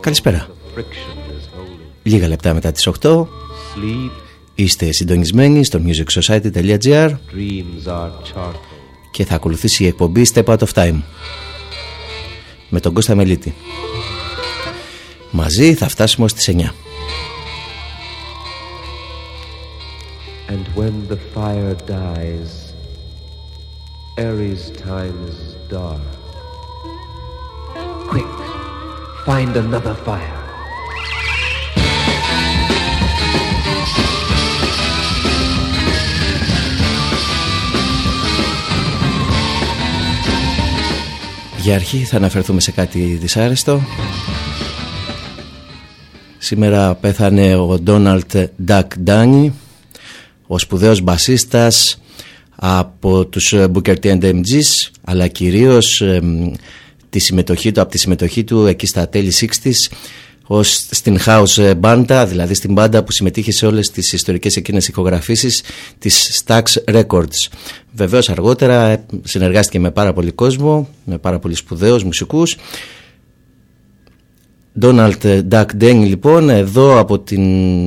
Καλησπέρα. Λίγα λεπτά μετά τις 8, είστε συντονισμένοι στο musicsociety.gr και θα ακολουθήσει η εκπομπή Step Out of Time με τον Κώστα Μελίτη. Μαζί θα φτάσουμε στι 9. Και όταν το φάγκο φεύγει, Ares' time is dark. Quick, find another fire. Για αρχή θα αναφερθούμε σε κάτι δυσάρεστο. Σήμερα πέθανε ο Ντόναλτ Ντακ Ντάνι, ο σπουδαίος μπασίστας από τους Booker T and MGs, αλλά κυρίως εμ, τη συμμετοχή του, από τη συμμετοχή του εκεί στα τέλη 60s ως στην house banda, δηλαδή στην μπάντα που συμμετείχε σε όλες τις ιστορικές εκείνες ηχογραφήσεις της Stax Records. Βεβαίως αργότερα ε, συνεργάστηκε με πάρα πολύ κόσμο, με πάρα πολύ σπουδαίους μουσικούς. Donald Duck Deng λοιπόν, εδώ από την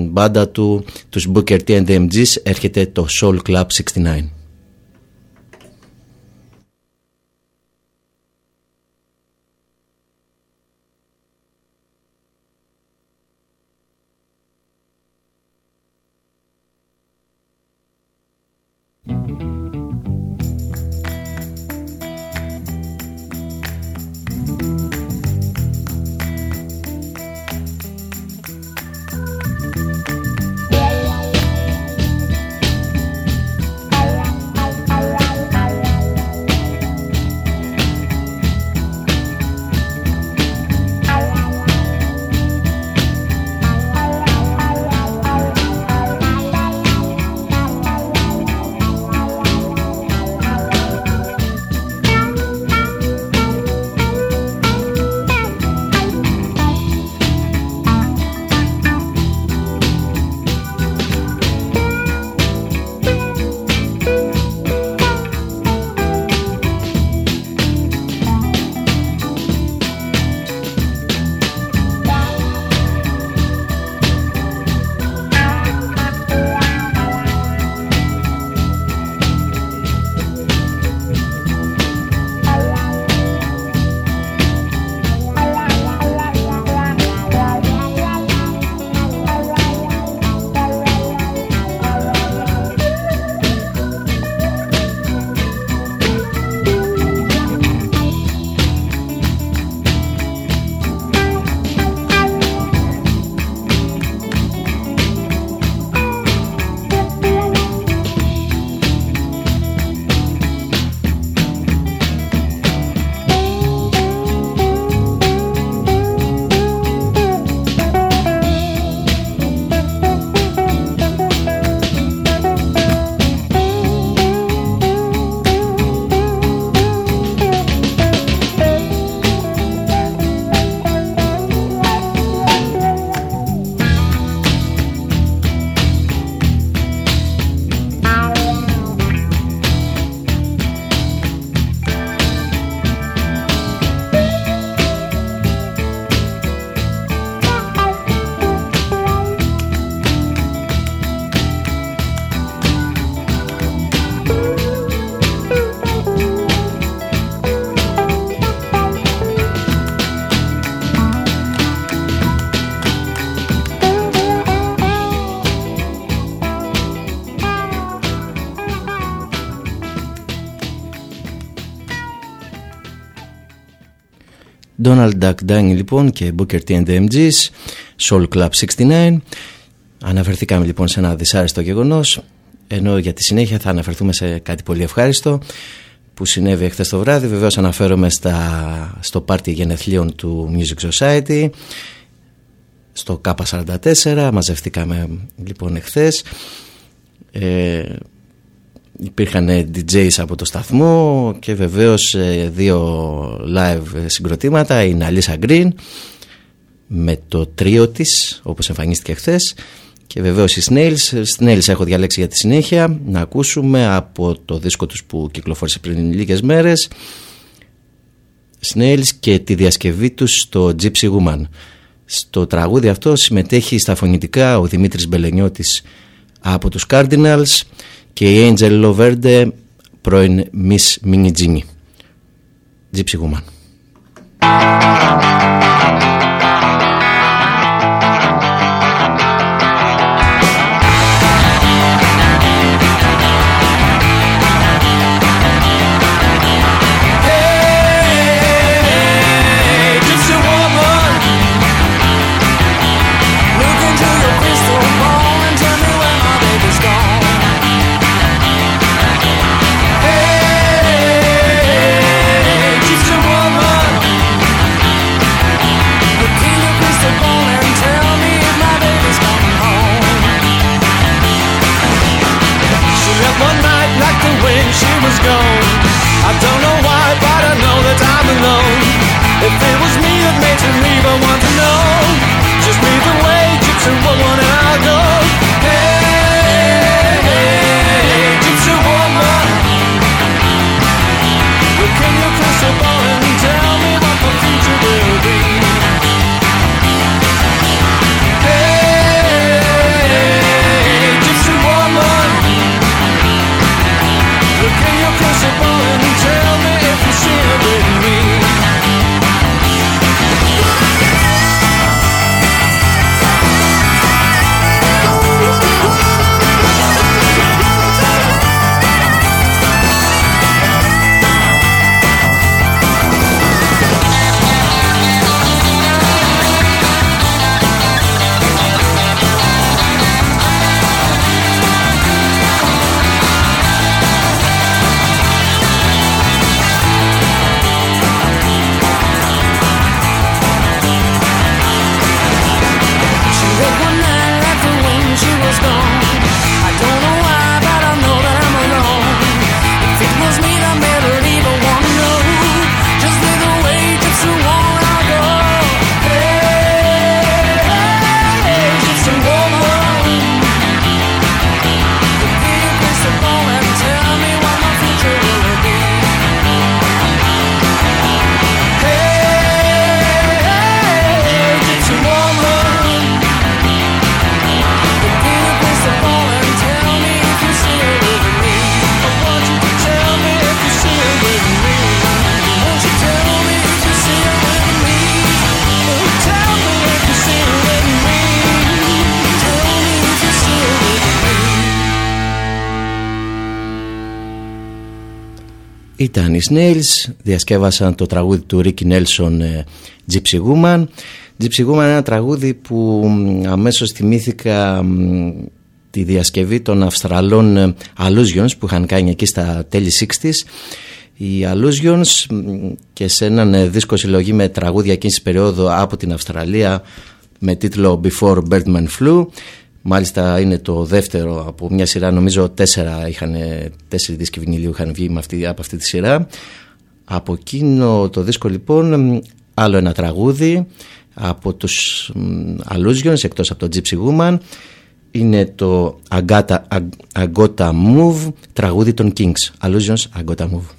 μπάντα του, τους Booker T and MGs έρχεται το Soul Club 69. Donald Duck Dang λοιπόν και Booker T and the MGs Soul Club 69 Αναφερθήκαμε λοιπόν σε ένα δυσάρεστο γεγονός ενώ για τη συνέχεια θα αναφερθούμε σε κάτι πολύ ευχάριστο που συνέβη εχθές το βράδυ. Βεβαίως αναφέρομαι στα, στο πάρτι γενεθλίων του Music Society στο K44 μαζευτήκαμε λοιπόν εχθές. Ε, υπήρχαν DJs από το σταθμό και βεβαίως ε, δύο live συγκροτήματα. Η Αλίσσα Green με το τρίο της όπως εμφανίστηκε χθες. και βεβαίως οι Snails. Snails έχω διαλέξει για τη συνέχεια. Να ακούσουμε από το δίσκο τους που κυκλοφόρησε πριν λίγες μέρες. Snails και τη διασκευή τους στο Gypsy Woman. Στο τραγούδι αυτό συμμετέχει στα φωνητικά ο Δημήτρης Μπελενιώτης από τους Cardinals και η Angel Loverde πρώην Miss Mini Jimmy. Gypsy Woman. Ήταν οι Snails, διασκεύασαν το τραγούδι του Ρίκι Νέλσον Gypsy Woman. Gypsy Woman είναι ένα τραγούδι που αμέσως θυμήθηκα τη διασκευή των Αυστραλών ε, Allusions που είχαν κάνει εκεί στα τέλη 60's. Οι Allusions και σε έναν ε, δίσκο συλλογή με τραγούδια εκείνης της περίοδου από την Αυστραλία με τίτλο Before Birdman Flew Μάλιστα είναι το δεύτερο από μια σειρά, νομίζω τέσσερα είχαν, τέσσερι δίσκοι βινιλίου είχαν βγει με αυτή, από αυτή τη σειρά. Από εκείνο το δίσκο λοιπόν άλλο ένα τραγούδι από τους Allusions εκτός από το Gypsy Woman. Είναι το Agata, Agota Move τραγούδι των Kings. Allusions Agota Move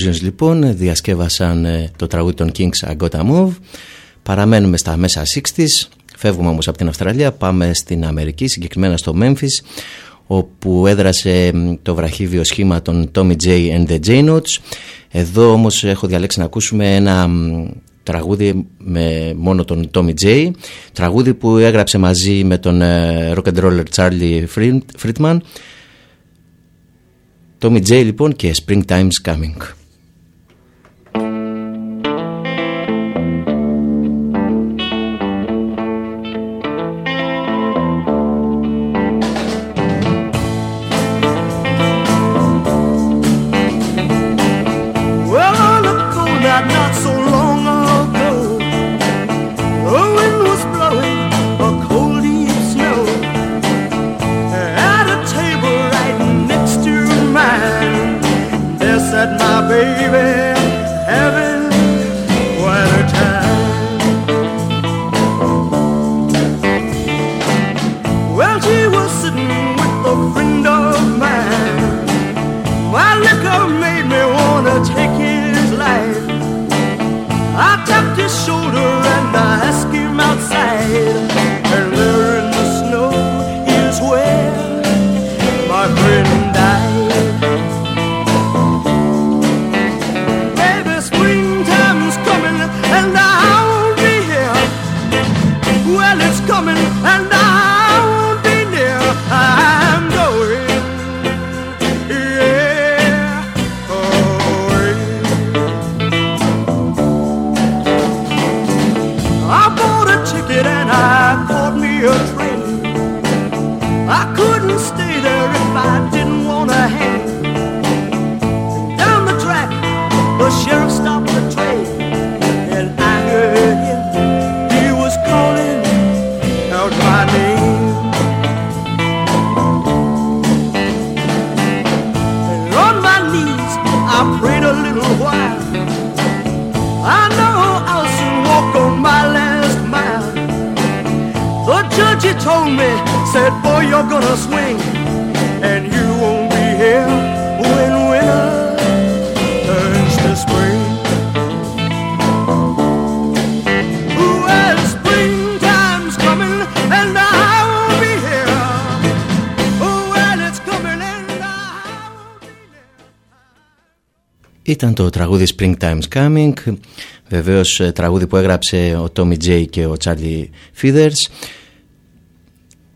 Allusions λοιπόν διασκεύασαν ε, το τραγούδι των Kings I Got A Move. Παραμένουμε στα μέσα 60s, φεύγουμε όμως από την Αυστραλία, πάμε στην Αμερική, συγκεκριμένα στο Memphis, όπου έδρασε το βραχύβιο σχήμα των Tommy J and the J Notes. Εδώ όμως έχω διαλέξει να ακούσουμε ένα τραγούδι με μόνο τον Tommy J, τραγούδι που έγραψε μαζί με τον ε, rock and roller Charlie Friedman. Tommy J λοιπόν και Springtime's Coming. Ήταν το τραγούδι Springtime's Coming, βεβαίως ε, τραγούδι που έγραψε ο Tommy J και ο Charlie Feathers.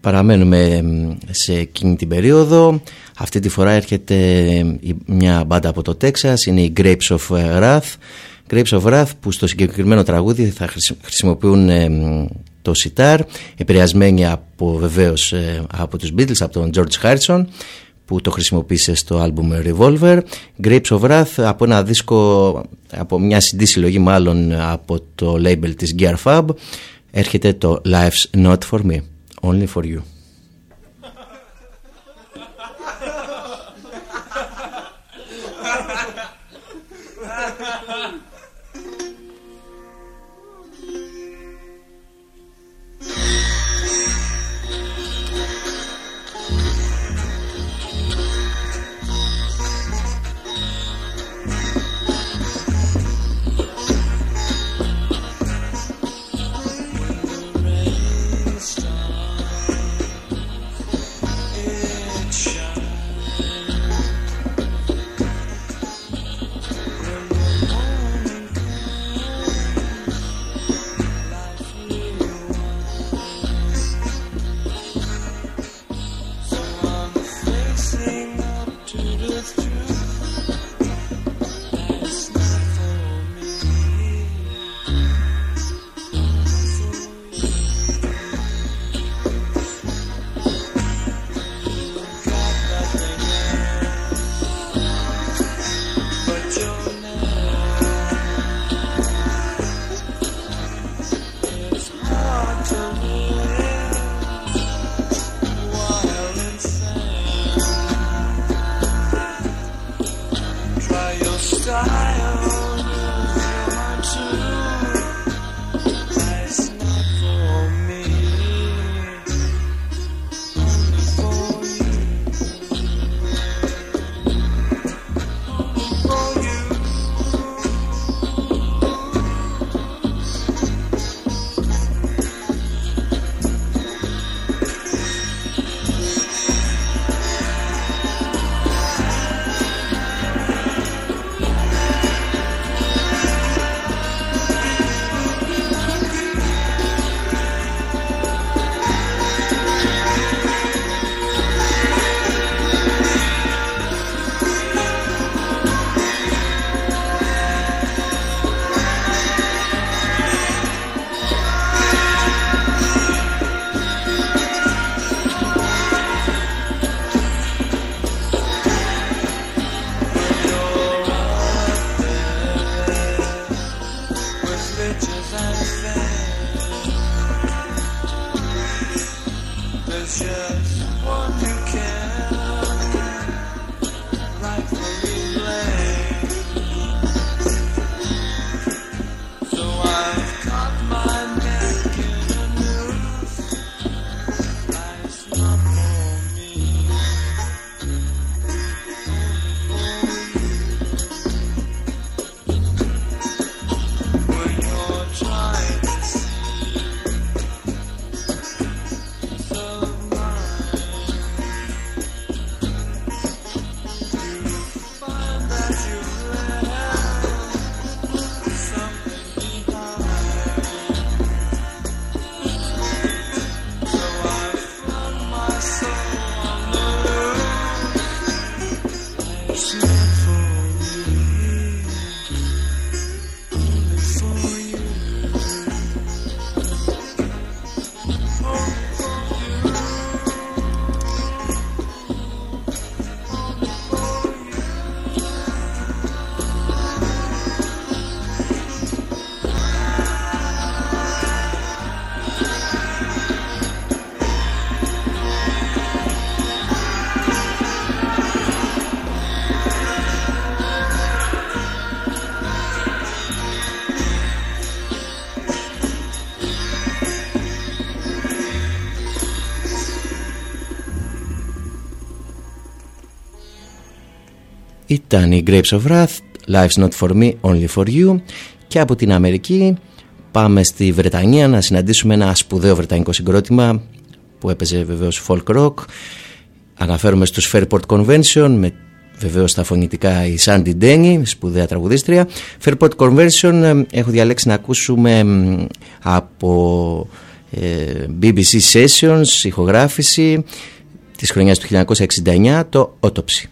Παραμένουμε σε εκείνη την περίοδο. Αυτή τη φορά έρχεται μια μπάντα από το Τέξας, είναι η Grapes of Wrath. Grapes of Wrath που στο συγκεκριμένο τραγούδι θα χρησιμοποιούν το σιτάρ, επηρεασμένοι από βεβαίως ε, από τους Beatles, από τον George Harrison που το χρησιμοποίησε στο άλμπουμ Revolver. Grapes of Wrath από ένα δίσκο από μια CD συλλογή μάλλον από το label της Gear Fab. Έρχεται το Life's Not For Me Only For You ήταν η Grapes of Wrath Life's Not For Me, Only For You. Και από την Αμερική πάμε στη Βρετανία να συναντήσουμε ένα σπουδαίο βρετανικό συγκρότημα που έπαιζε βεβαίως folk rock. Αναφέρομαι στους Fairport Convention με βεβαίως στα φωνητικά η Sandy Denny σπουδαία τραγουδίστρια. Fairport Convention ε, έχω διαλέξει να ακούσουμε από ε, BBC Sessions ηχογράφηση της χρονιάς του 1969 το Autopsy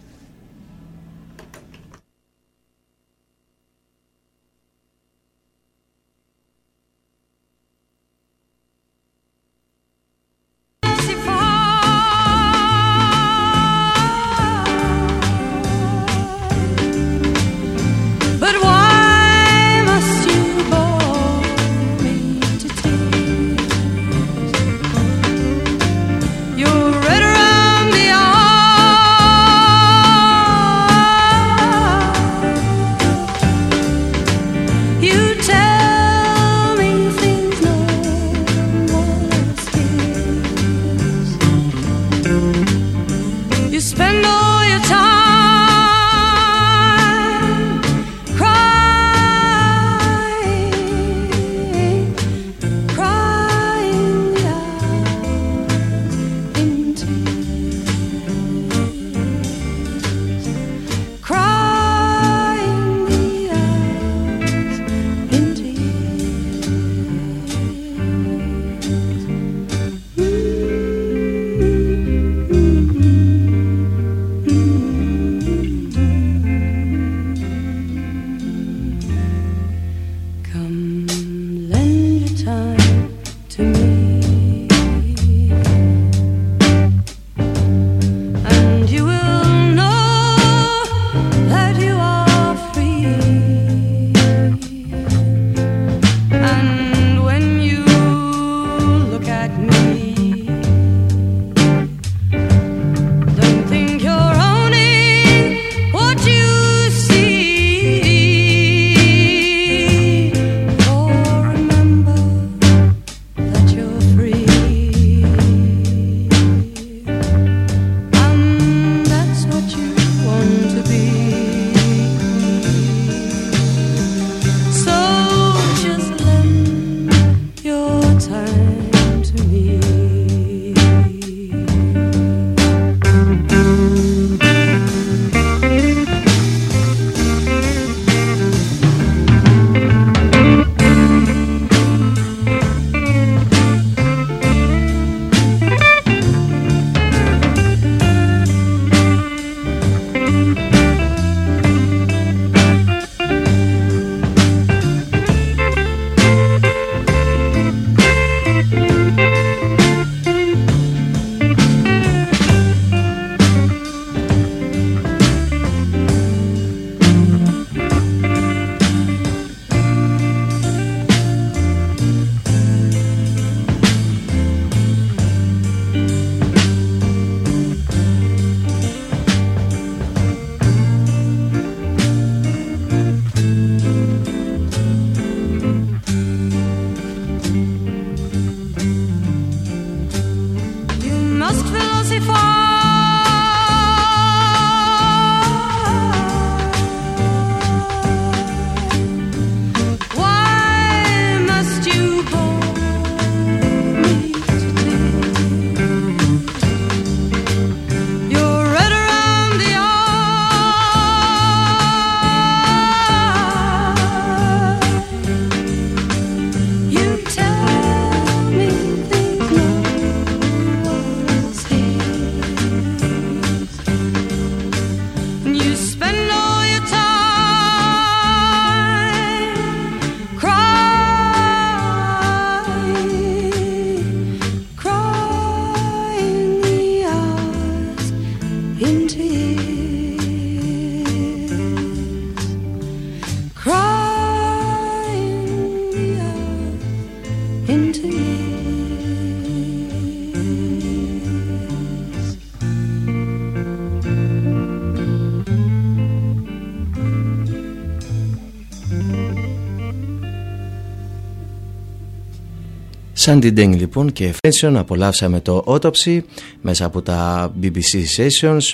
Sandy Deng λοιπόν και Fashion απολαύσαμε το Autopsy μέσα από τα BBC Sessions.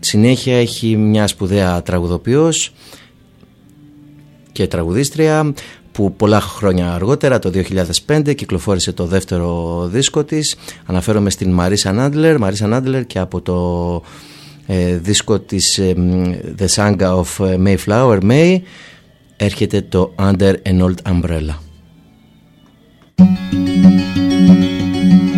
Συνέχεια έχει μια σπουδαία τραγουδοποιός και τραγουδίστρια που πολλά χρόνια αργότερα το 2005 κυκλοφόρησε το δεύτερο δίσκο της. Αναφέρομαι στην Μαρίσα Νάντλερ. Μαρίσα Νάντλερ και από το ε, δίσκο της ε, The Sanga of Mayflower May έρχεται το Under an Old Umbrella どんどんどんどん。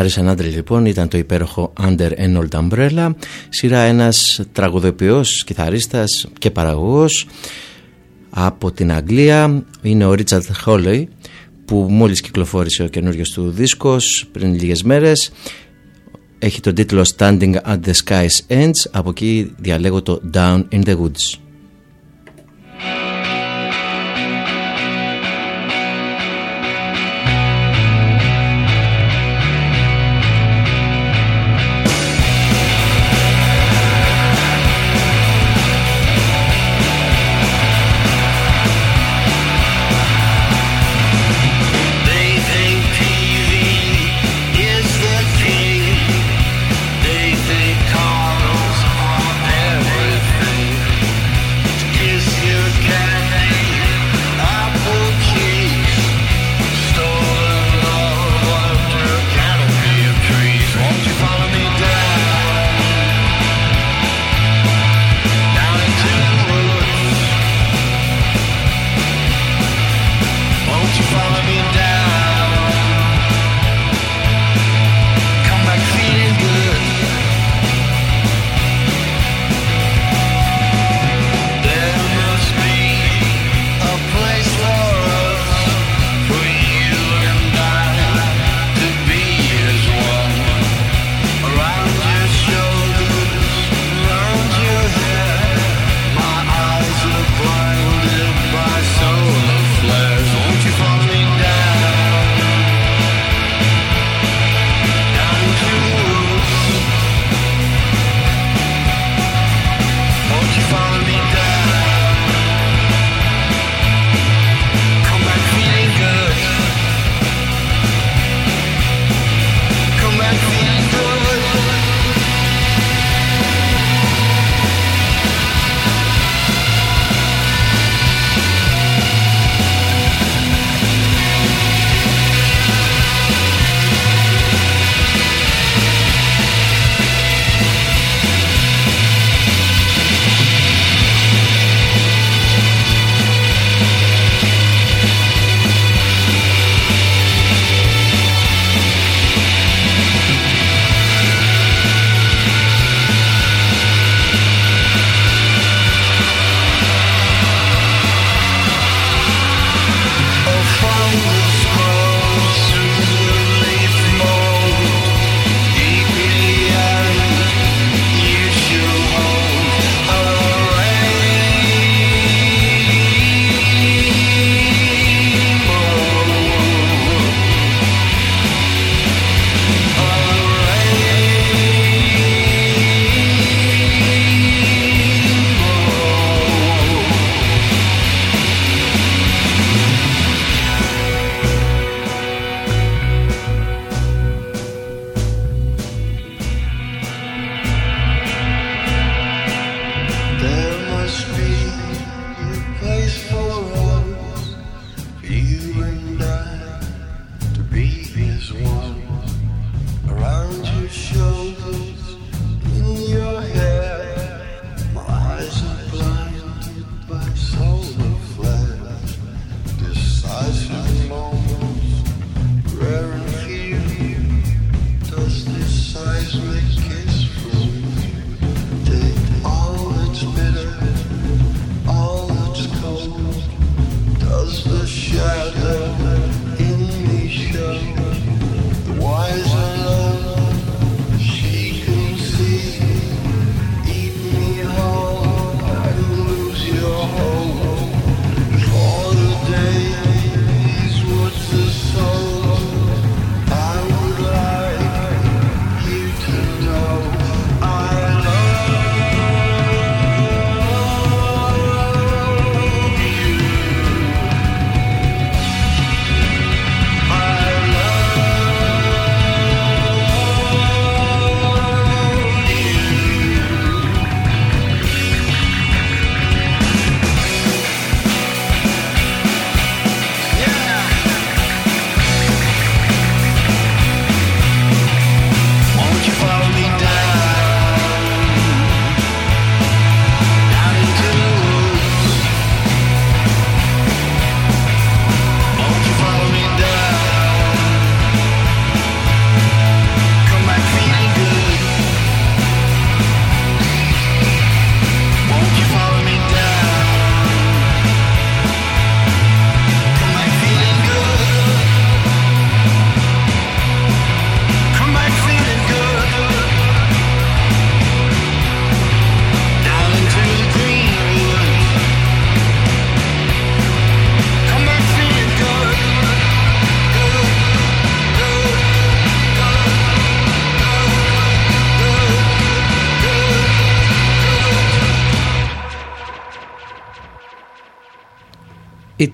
Μάρισα Νάντρε λοιπόν ήταν το υπέροχο Under an Old Umbrella. Σειρά ένας τραγουδοποιός, κιθαρίστας και παραγωγός από την Αγγλία. Είναι ο Ρίτσαρτ Χόλεϊ που μόλις κυκλοφόρησε ο καινούριο του δίσκος πριν λίγες μέρες. Έχει τον τίτλο Standing at the Sky's Ends από εκεί διαλέγω το Down in the Woods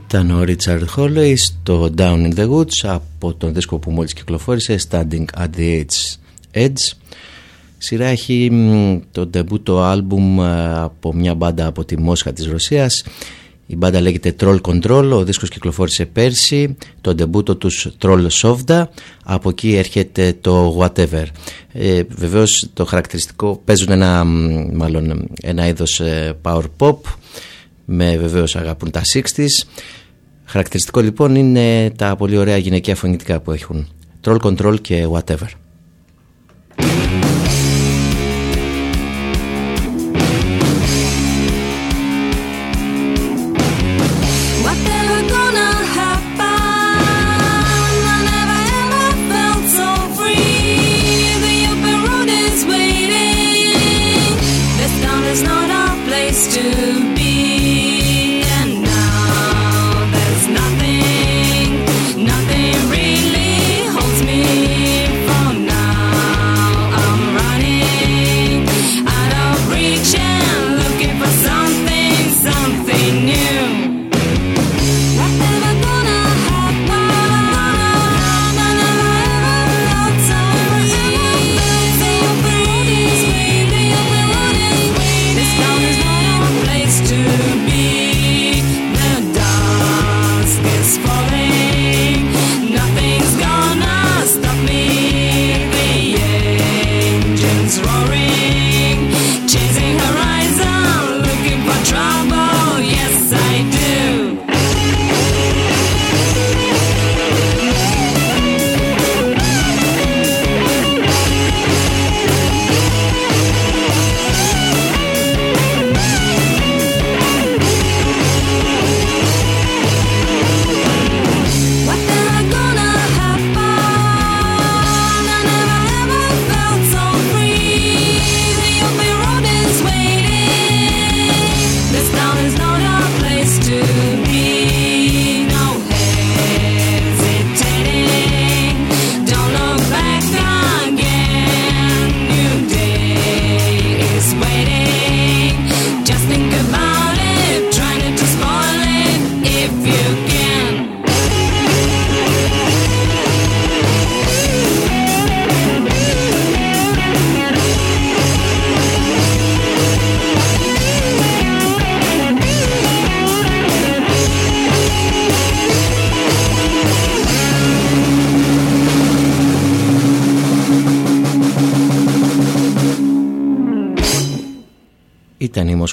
Ήταν ο Richard Holley στο Down in the Woods από τον δίσκο που μόλις κυκλοφόρησε Standing at the Edge Σειρά έχει το ντεμπούτο άλμπουμ ε, από μια μπάντα από τη Μόσχα της Ρωσίας. Η μπάντα λέγεται Troll Control, ο δίσκος κυκλοφόρησε πέρσι, το ντεμπούτο τους Troll Sovda, από εκεί έρχεται το Whatever. Ε, βεβαίως το χαρακτηριστικό, παίζουν ένα, μάλλον, ένα είδος ε, power pop, με βεβαίως αγαπούν τα 60's. Χαρακτηριστικό λοιπόν είναι τα πολύ ωραία γυναικεία φωνητικά που έχουν. Troll Control και Whatever.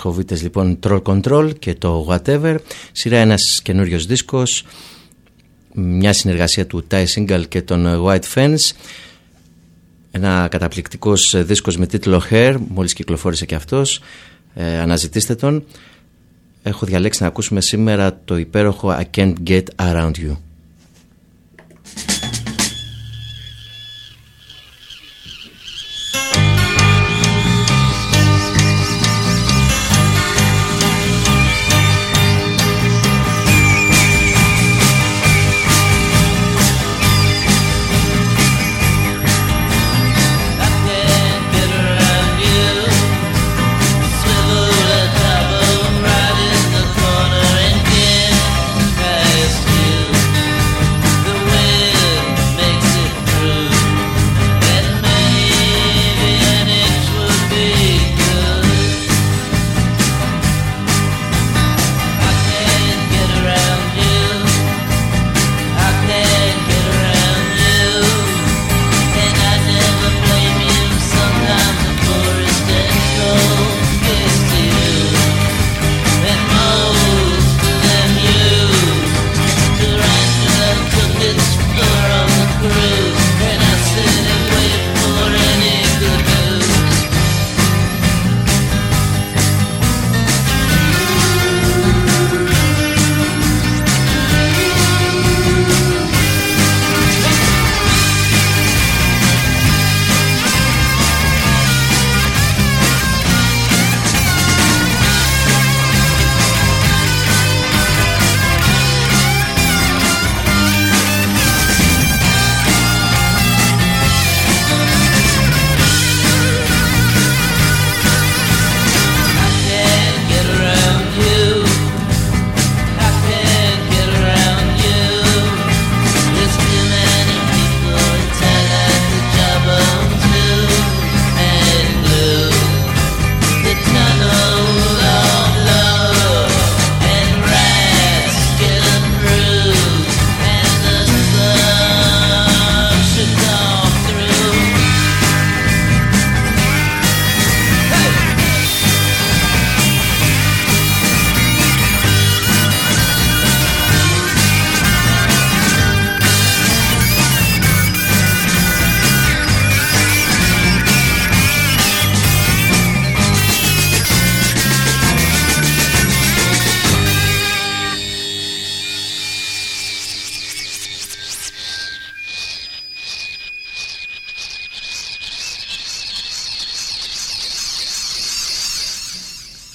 Μοσχοβίτες λοιπόν Troll Control και το Whatever. Σειρά ένας καινούριος δίσκος μια συνεργασία του Ty Single και των White Fans ένα καταπληκτικός δίσκος με τίτλο Hair μόλις κυκλοφόρησε και αυτός. Ε, αναζητήστε τον. Έχω διαλέξει να ακούσουμε σήμερα το υπέροχο I Can't Get Around You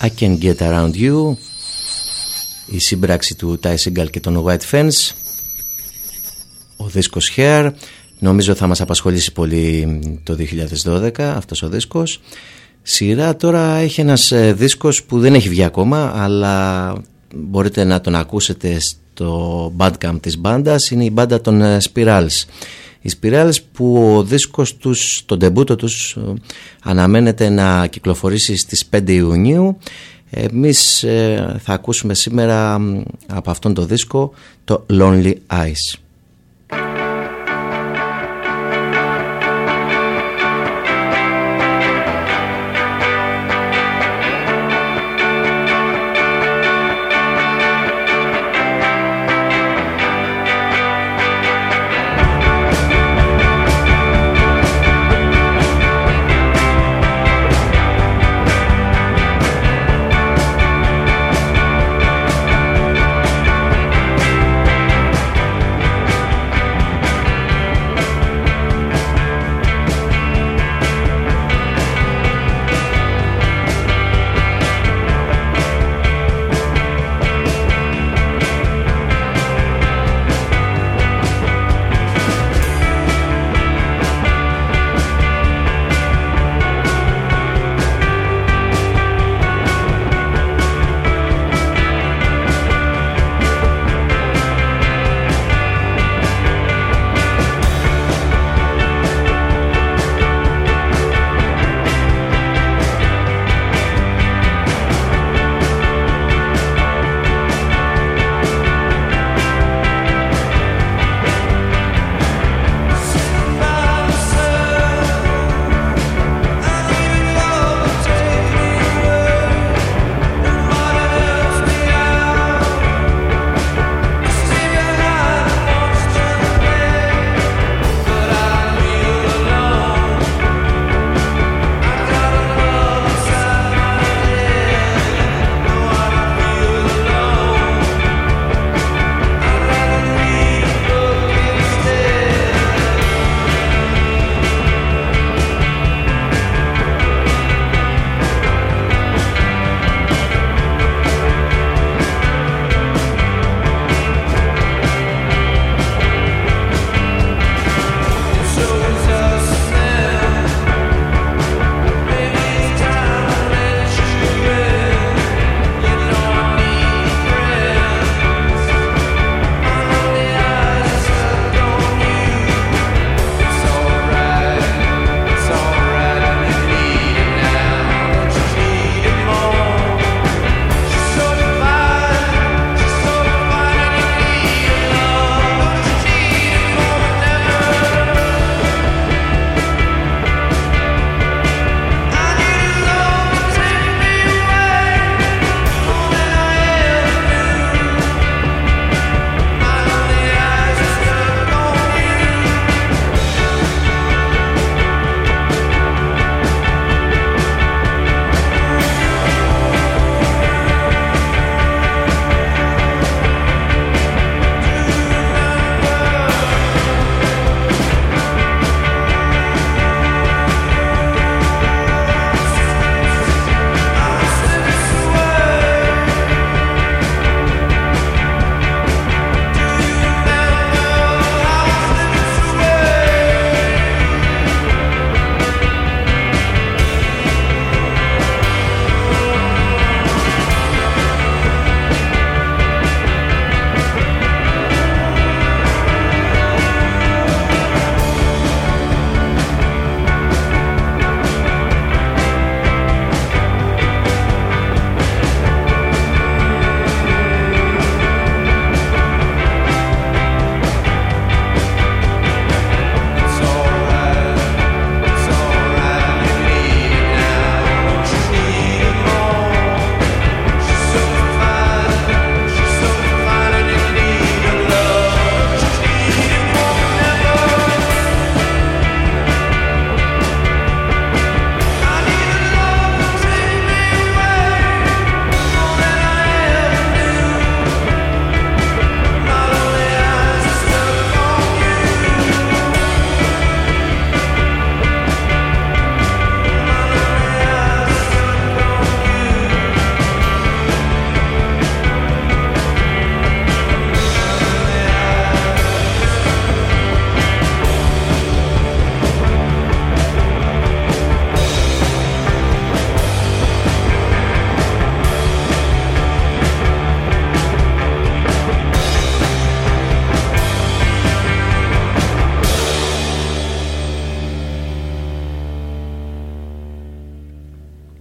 I Can Get Around You. Η σύμπραξη του Ty Seagal και των White Fence ο δίσκος Hair. Νομίζω θα μας απασχολήσει πολύ το 2012 αυτός ο δίσκος. Σειρά τώρα έχει ένας ε, δίσκος που δεν έχει βγει ακόμα αλλά μπορείτε να τον ακούσετε στο bandcamp της μπάντας είναι η μπάντα των ε, Spirals οι Spirals που ο δίσκος τους, τον τεμπούτο τους ε, αναμένεται να κυκλοφορήσει στις 5 Ιουνίου. Εμείς θα ακούσουμε σήμερα από αυτόν τον δίσκο το Lonely Eyes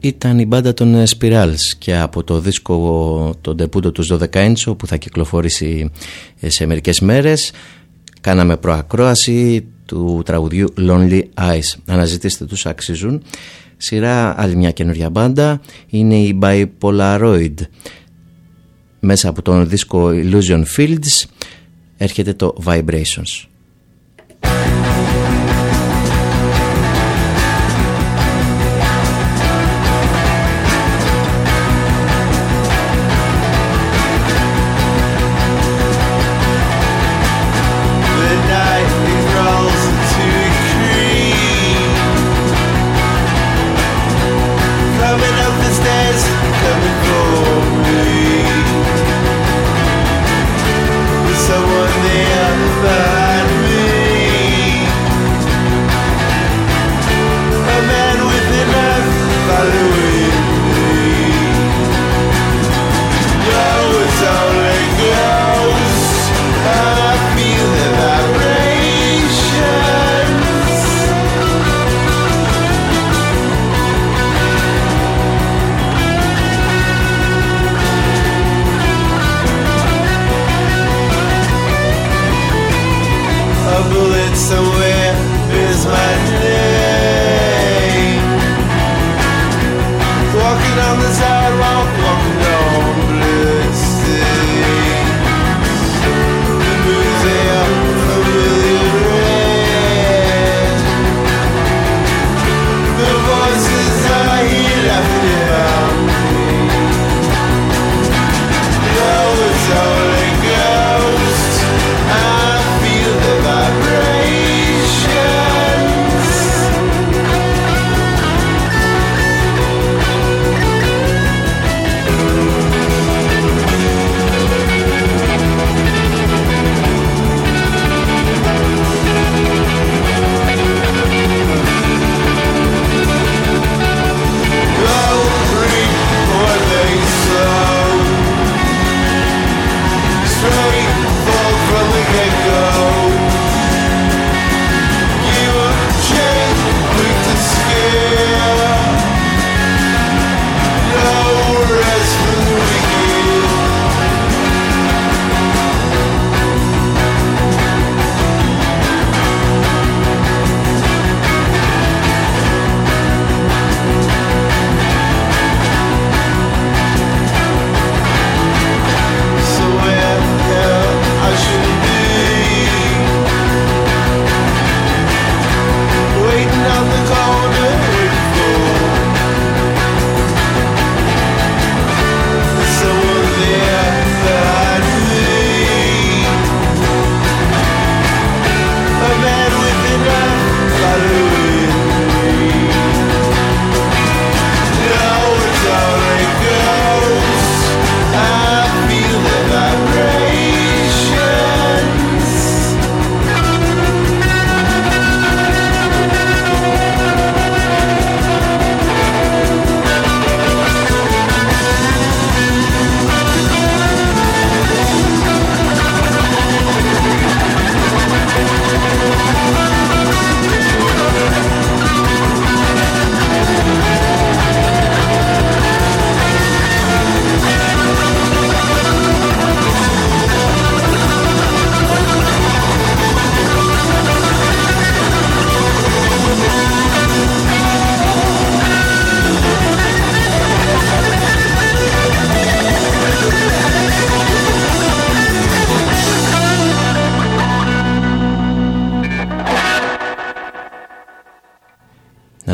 ήταν η μπάντα των ε, Spirals και από το δίσκο το ντεπούτο τους 12 έντσο που θα κυκλοφορήσει ε, σε μερικές μέρες. Κάναμε προακρόαση του τραγουδιού Lonely Eyes. Αναζητήστε τους αξίζουν. Σειρά άλλη μια καινούργια μπάντα είναι η Bipolaroid. Μέσα από τον δίσκο Illusion Fields έρχεται το Vibrations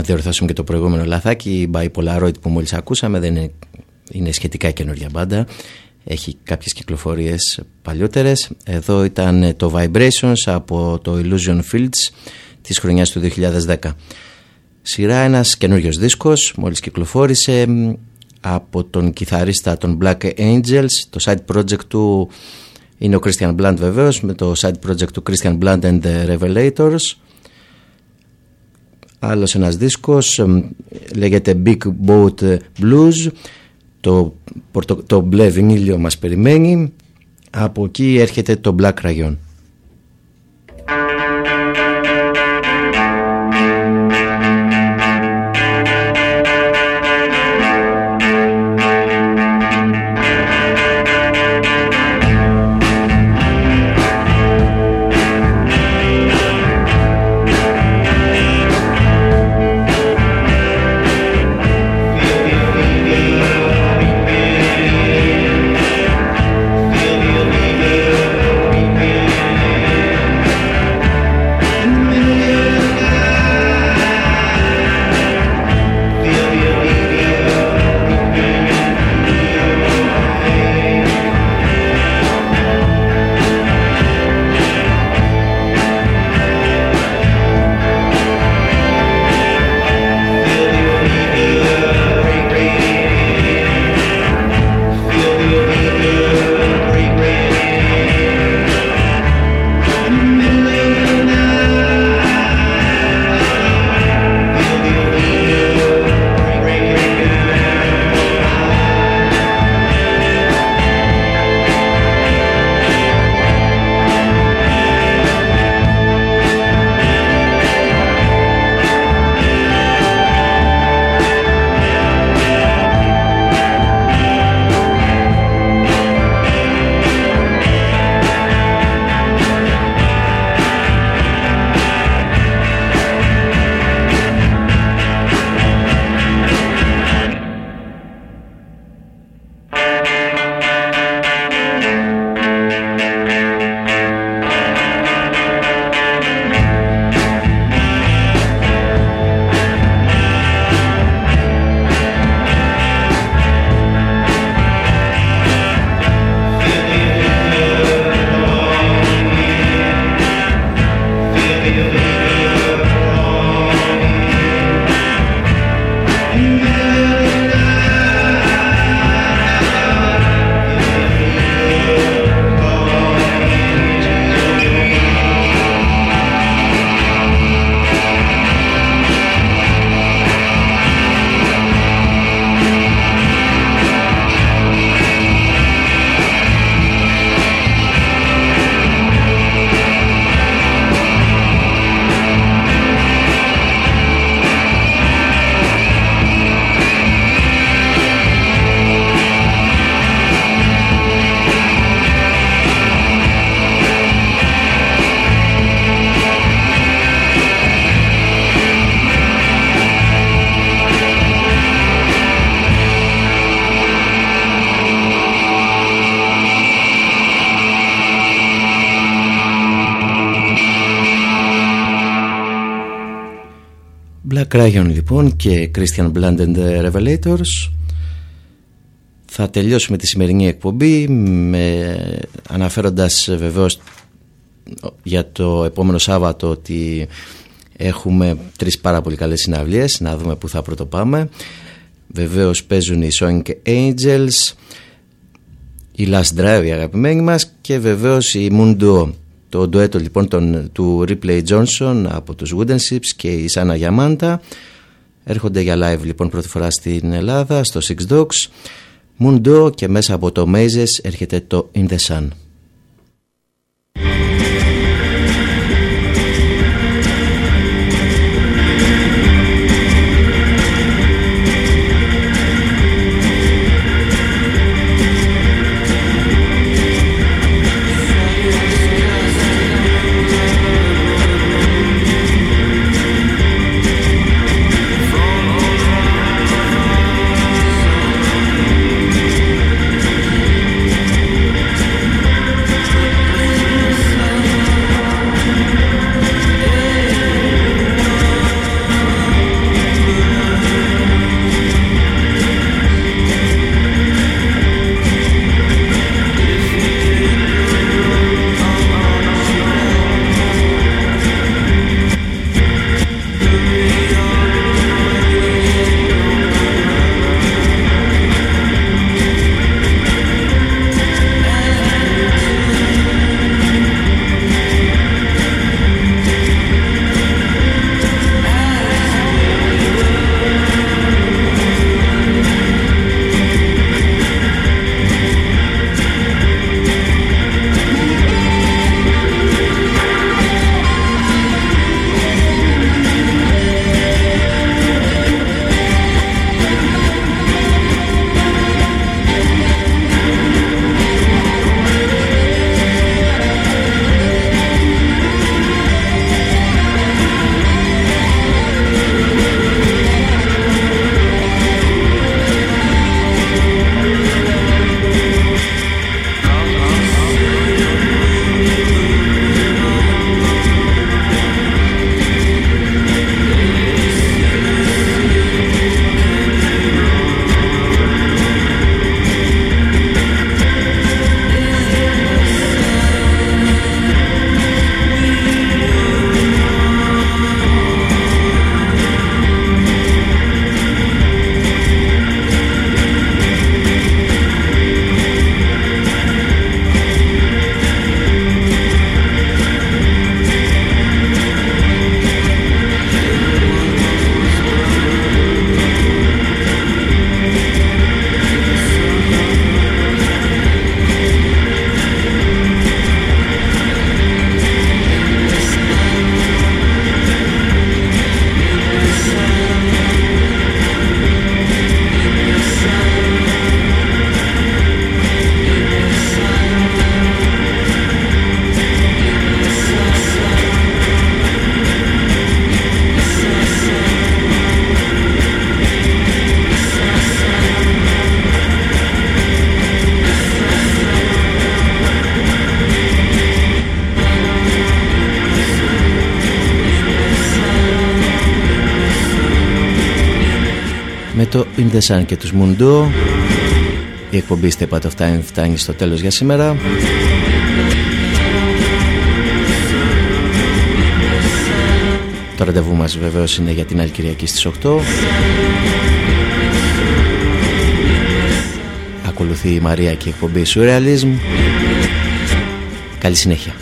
διορθώσουμε και το προηγούμενο λαθάκι. Η Bipolaroid που μόλις ακούσαμε δεν είναι, είναι σχετικά καινούργια μπάντα. Έχει κάποιες κυκλοφορίες παλιότερες. Εδώ ήταν το Vibrations από το Illusion Fields της χρονιάς του 2010. Σειρά ένας καινούριος δίσκος, μόλις κυκλοφόρησε από τον κιθαρίστα των Black Angels. Το side project του είναι ο Christian Blunt βεβαίως με το side project του Christian Blunt and the Revelators. Άλλος ένας δίσκος λέγεται Big Boat Blues. Το, το μπλε βινίλιο μας περιμένει. Από εκεί έρχεται το Black Rayon Κράγιον λοιπόν και Christian Blended Revelators. Θα τελειώσουμε τη σημερινή εκπομπή με, αναφέροντας βεβαίως για το επόμενο Σάββατο ότι έχουμε τρεις πάρα πολύ καλές συναυλίες. Να δούμε που θα πρωτοπάμε βεβαίως παίζουν οι Sonic Angels η Last Drive η αγαπημένη μας και βεβαίως η Mundo το ντουέτο λοιπόν τον, του Ripley Johnson από τους Wooden Ships και η Σάνα Γιαμάντα. Έρχονται για live λοιπόν πρώτη φορά στην Ελλάδα στο Six Dogs. Mundo και μέσα από το Mazes έρχεται το In The Sun Σαν και τους Μουντού. Η εκπομπή Step Out of Time φτάνει στο τέλος για σήμερα. Το ραντεβού μας βεβαίως είναι για την άλλη Κυριακή στις 8 Ακολουθεί η Μαρία και η εκπομπή Surrealism. Καλή συνέχεια